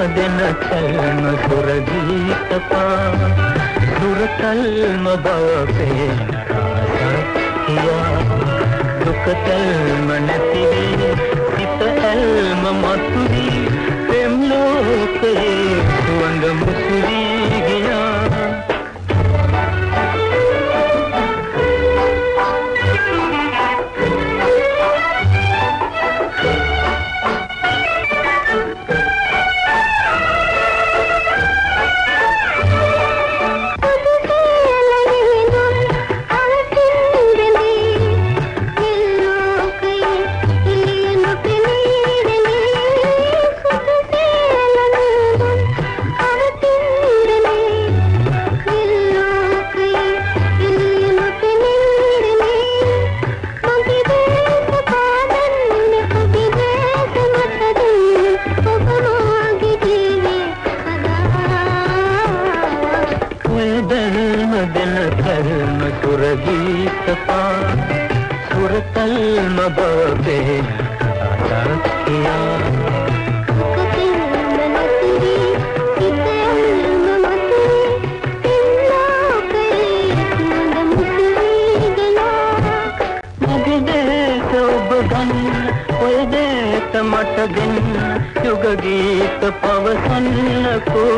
ඔය බැල්ම දෙන කල්ම සුරගීත පා සුරතල්ම බව පේන රාසකියා දුකතල්ම නැතිවී සිත ඇල්ම මතුවී. පෙම් ලෝකයේ සුවඳ මුසුවී. කර්ම සුරගීත පා සුරතල්ම බව පේන රාසකියා මගේ දේශ ඔබ ගන්න ඔය දේශ මට දෙන්න යුග ගීත පවසන්නකෝ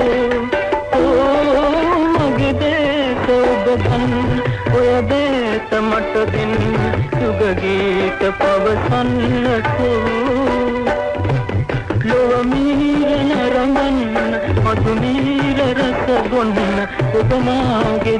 දේශ මට දෙන්න යුග ගීත පවසන්නකෝ. ලොව මීරන රඟන්න මතු මීර රස ගොන්න ඔබ මාගේ